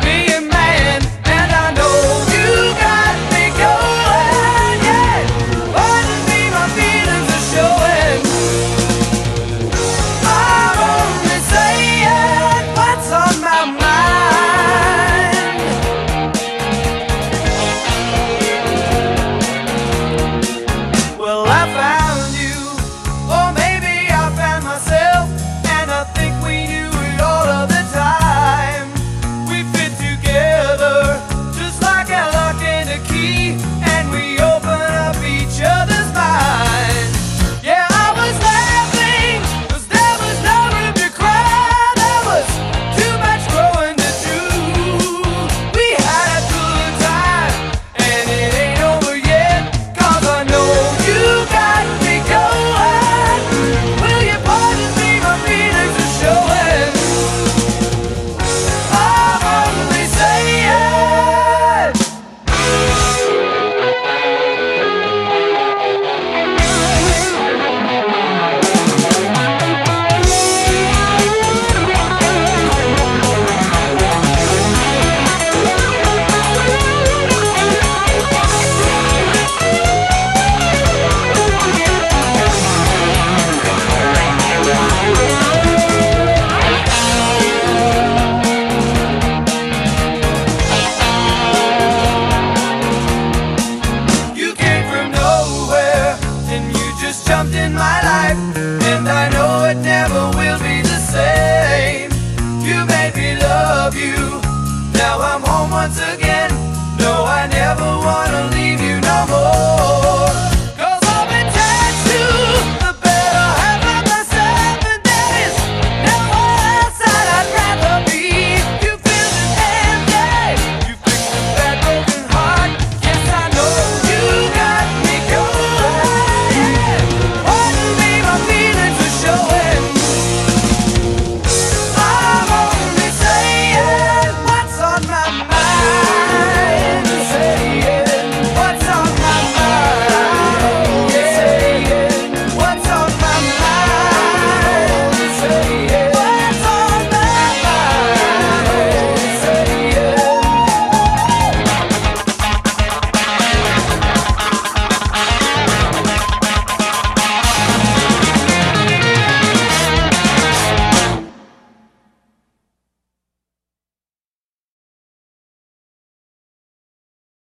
baby. in my life, and I know it never will be the same. You made me love you, now I'm home once again.